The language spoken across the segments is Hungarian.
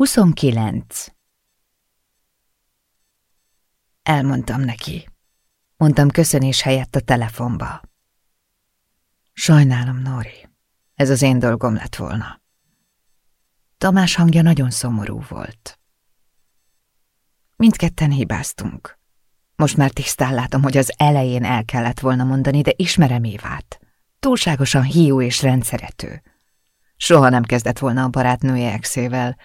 29. Elmondtam neki. Mondtam köszönés helyett a telefonba. Sajnálom, Nori. Ez az én dolgom lett volna. Tamás hangja nagyon szomorú volt. Mindketten hibáztunk. Most már tisztán látom, hogy az elején el kellett volna mondani, de ismerem Évát. Túlságosan hiú és rendszerető. Soha nem kezdett volna a barátnője exével,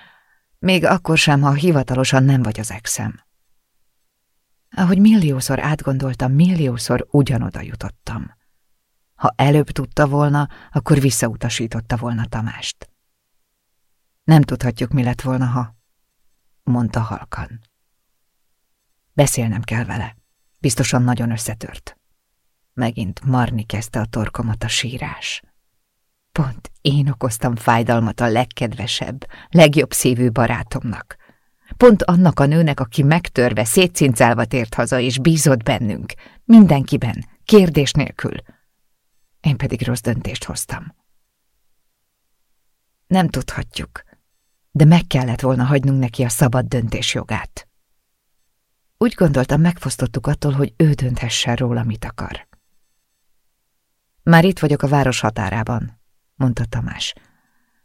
még akkor sem, ha hivatalosan nem vagy az exem. Ahogy milliószor átgondoltam, milliószor ugyanoda jutottam. Ha előbb tudta volna, akkor visszautasította volna Tamást. Nem tudhatjuk, mi lett volna, ha... mondta halkan. Beszélnem kell vele. Biztosan nagyon összetört. Megint marni kezdte a torkomat a sírás. Pont én okoztam fájdalmat a legkedvesebb, legjobb szívű barátomnak. Pont annak a nőnek, aki megtörve, szétcincálva tért haza, és bízott bennünk. Mindenkiben, kérdés nélkül. Én pedig rossz döntést hoztam. Nem tudhatjuk, de meg kellett volna hagynunk neki a szabad döntés jogát. Úgy gondoltam, megfosztottuk attól, hogy ő dönthessen róla, mit akar. Már itt vagyok a város határában, mondta Tamás.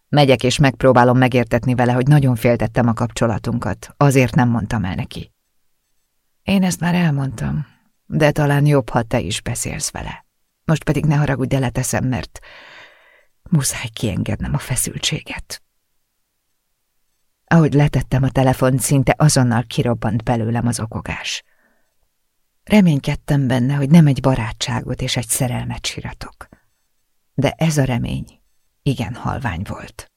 Megyek és megpróbálom megértetni vele, hogy nagyon féltettem a kapcsolatunkat, azért nem mondtam el neki. Én ezt már elmondtam, de talán jobb, ha te is beszélsz vele. Most pedig ne haragudj, de leteszem, mert muszáj kiengednem a feszültséget. Ahogy letettem a telefon, szinte azonnal kirobbant belőlem az okogás. Reménykedtem benne, hogy nem egy barátságot és egy szerelmet síratok. De ez a remény igen halvány volt.